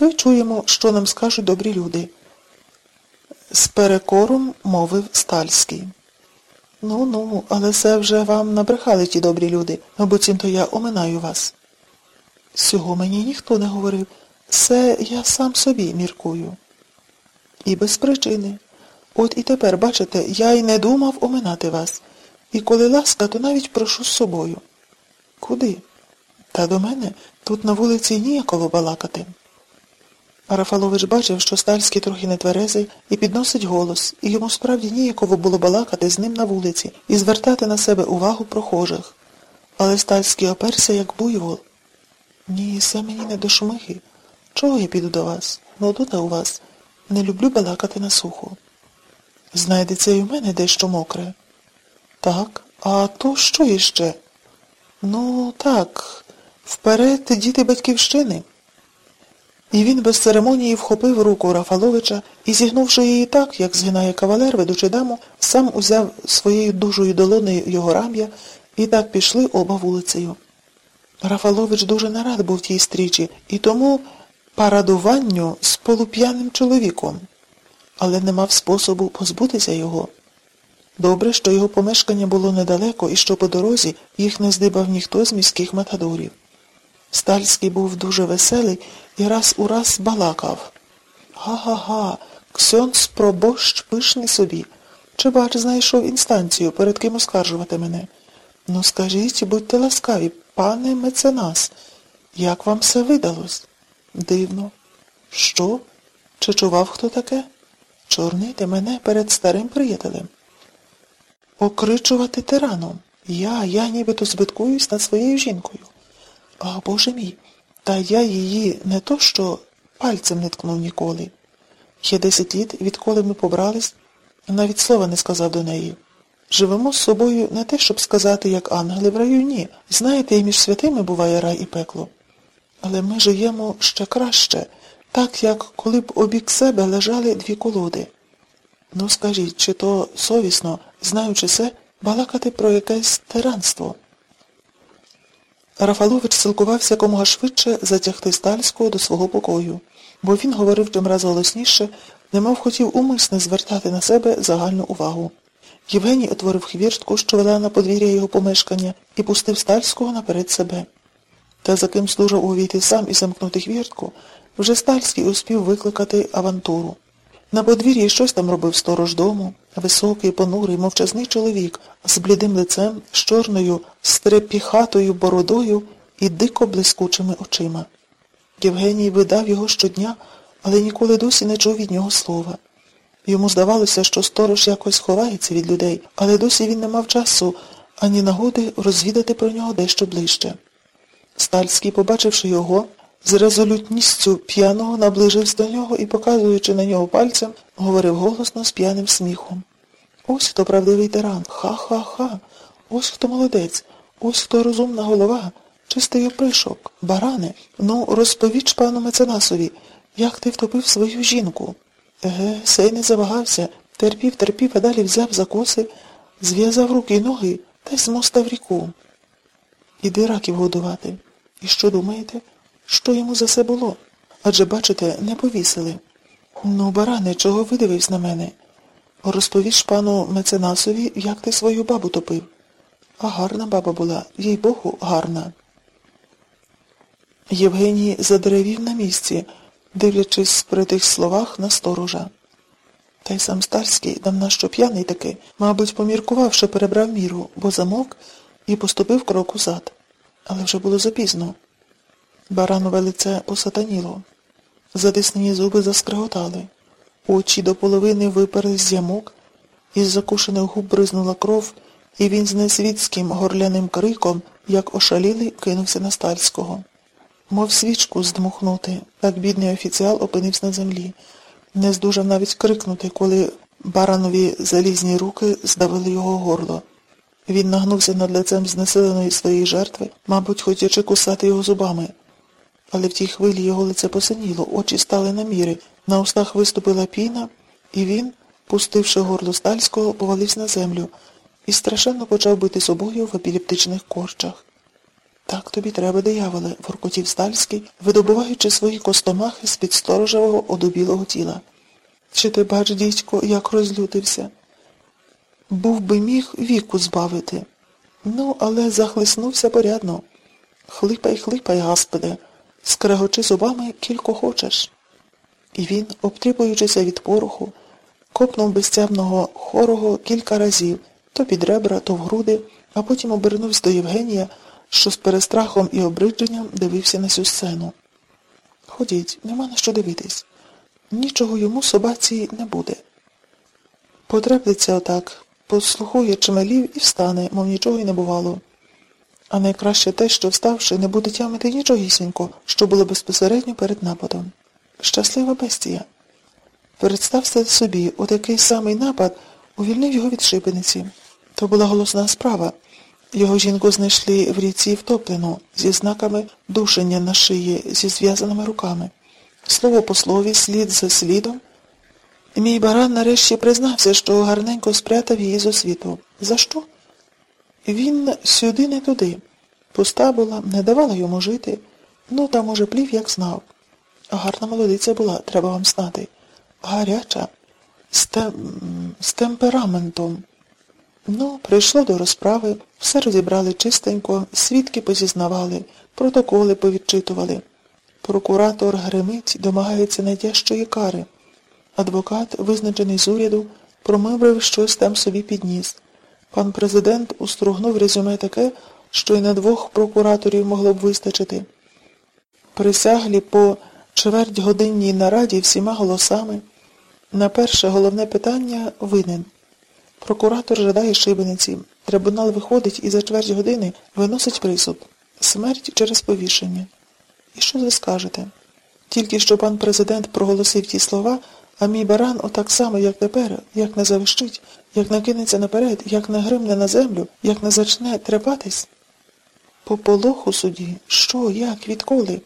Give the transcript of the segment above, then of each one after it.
то й чуємо, що нам скажуть добрі люди. З перекором мовив Стальський. Ну, ну, але це вже вам набрехали ті добрі люди, буцімто я оминаю вас. Сього мені ніхто не говорив. Це я сам собі міркую. І без причини. От і тепер, бачите, я й не думав оминати вас. І коли ласка, то навіть прошу з собою. Куди? Та до мене тут на вулиці ніяково балакати. Рафалович бачив, що Стальський трохи нетверезий і підносить голос, і йому справді ніяково було балакати з ним на вулиці і звертати на себе увагу прохожих. Але Стальський оперся, як буйвол. Ні, це мені не до шмиги. Чого я піду до вас? Нудота у вас. Не люблю балакати на сухо. Знайдеться і в мене дещо мокре. Так, а то що іще? Ну, так, вперед діти батьківщини. І він без церемонії вхопив руку Рафаловича і, зігнувши її так, як згинає кавалер, ведучи даму, сам узяв своєю дужою долонею його рам'я і так пішли оба вулицею. Рафалович дуже не рад був тій стрічі і тому парадуванню з полуп'яним чоловіком, але не мав способу позбутися його. Добре, що його помешкання було недалеко і що по дорозі їх не здибав ніхто з міських матадорів. Стальський був дуже веселий і раз у раз балакав. Га-га-га, ксьонц пробощ пишний собі. Чи бач, знайшов інстанцію, перед ким оскаржувати мене? Ну, скажіть, будьте ласкаві, пане меценас, як вам все видалось? Дивно. Що? Чи чував хто таке? Чорнити мене перед старим приятелем. Окричувати тираном. Я, я нібито збиткуюсь над своєю жінкою. А, Боже мій, та я її не то що пальцем не ткнув ніколи. Є десять літ, відколи ми побрались, навіть слова не сказав до неї. Живемо з собою не те, щоб сказати, як ангели в раю, ні. Знаєте, і між святими буває рай і пекло. Але ми живемо ще краще, так, як коли б обік себе лежали дві колоди. Ну скажіть, чи то совісно, знаючи це, балакати про якесь тиранство? Рафалович силкувався якомога швидше затягти Стальського до свого покою, бо він говорив чимраз голосніше, немов хотів умисне звертати на себе загальну увагу. Євгеній отворив хвіртку, що вела на подвір'я його помешкання, і пустив Стальського наперед себе. Та за ким служив увійти сам і замкнути хвіртку, вже Стальський успів викликати авантуру. На подвір'ї щось там робив сторож дому, високий, понурий, мовчазний чоловік з блідим лицем, з чорною, стрепіхатою бородою і дико блискучими очима. Євгеній видав його щодня, але ніколи досі не чув від нього слова. Йому здавалося, що сторож якось ховається від людей, але досі він не мав часу ані нагоди розвідати про нього дещо ближче. Стальський, побачивши його, з резолютністю п'яного наближився до нього і, показуючи на нього пальцем, говорив голосно з п'яним сміхом. Ось хто правдивий тиран. Ха-ха-ха. Ось хто молодець, ось хто розумна голова, чистий опришок, баране. Ну, розповіч пану меценасові, як ти втопив свою жінку. Еге, сей не завагався, терпів, терпів, а далі взяв за коси, зв'язав руки й ноги та й змостав ріку. Іди раків годувати. І що думаєте? Що йому за це було? Адже, бачите, не повісили. Ну, баране, чого видивився на мене? Розповіш пану меценасові, як ти свою бабу топив. А гарна баба була, їй богу, гарна. Євгеній задеревів на місці, дивлячись при тих словах на сторожа. Та й сам старський, давна що п'яний таки, мабуть, поміркувавши, перебрав міру, бо замовк і поступив крок узад. Але вже було запізно. Баранове лице посатаніло. Затиснені зуби заскриготали. Очі до половини виперли з ямок, із закушених губ бризнула кров, і він з несвітським горляним криком, як ошалілий, кинувся на стальського. Мов свічку здмухнути, так бідний офіціал опинився на землі. Не здужав навіть крикнути, коли баранові залізні руки здавили його горло. Він нагнувся над лицем знесиленої своєї жертви, мабуть, хотячи кусати його зубами. Але в тій хвилі його лице посиніло, очі стали на міри, на устах виступила піна, і він, пустивши горло стальського, повалився на землю і страшенно почав бити собою в епілептичних корчах. Так тобі треба, дияволе, воркотів Стальський, видобуваючи свої костомахи з-під сторожевого одубілого тіла. Чи ти бач, дідько, як розлютився? Був би міг віку збавити. Ну, але захлиснувся порядно. Хлипай, хлипай, гаспеде, скрегочи зубами кілько хочеш. І він, обтріпуючися від пороху, копнув безтямного хорого кілька разів, то під ребра, то в груди, а потім обернувся до Євгенія, що з перестрахом і обридженням дивився на цю сцену. Ходіть, нема на що дивитись. Нічого йому собаці не буде. Потреплеться отак, послухує чмелів і встане, мов нічого й не бувало. А найкраще те, що вставши, не буде тямити нічогісінько, що було безпосередньо перед нападом. Щаслива бестія. Представте собі, отакий самий напад увільнив його від шибениці. То була голосна справа. Його жінку знайшли в ріці втоплену, зі знаками душення на шиї, зі зв'язаними руками. Слово по слові, слід за слідом. Мій баран нарешті признався, що гарненько спрятав її з освіту. За що? Він сюди не туди. Пуста була, не давала йому жити. Ну, та, може, плів, як знав. Гарна молодиця була, треба вам знати. Гаряча, з, тем... з темпераментом. Ну, прийшло до розправи, все розібрали чистенько, свідки позізнавали, протоколи повідчитували. Прокуратор гримить, домагається найтяжчої кари. Адвокат, визначений з уряду, промиврив щось там собі підніс. Пан президент устругнув резюме таке, що й на двох прокураторів могло б вистачити. Присяглі по чверть годинній нараді всіма голосами. На перше головне питання винен. Прокуратор жадає шибениці. Трибунал виходить і за чверть години виносить присуд. Смерть через повішення. І що ви скажете? Тільки що пан президент проголосив ті слова, а мій баран отак само, як тепер, як не завищить, як накинеться наперед, як не гримне на землю, як не зачне трепатись. По полоху суді, що, як, відколи?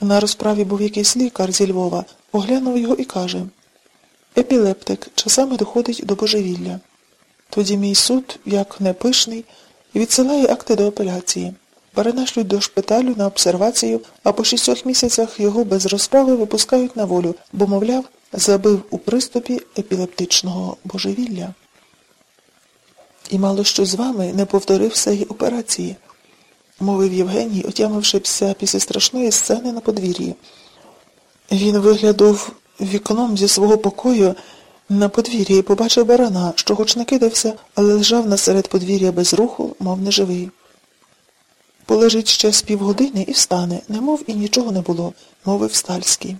На розправі був якийсь лікар зі Львова, оглянув його і каже Епілептик часами доходить до божевілля. Тоді мій суд, як непишний, відсилає акти до апеляції. Перенашлють до шпиталю на обсервацію, а по шістьох місяцях його без розправи випускають на волю, бо, мовляв, забив у приступі епілептичного божевілля. І мало що з вами не повторив всієї операції, мовив Євгеній, отямившися після страшної сцени на подвір'ї. Він виглядав вікном зі свого покою на подвір'ї і побачив барана, що хоч не кидався, але лежав насеред подвір'я без руху, мов неживий. Полежить ще з півгодини і встане, немов і нічого не було, мовив Стальський.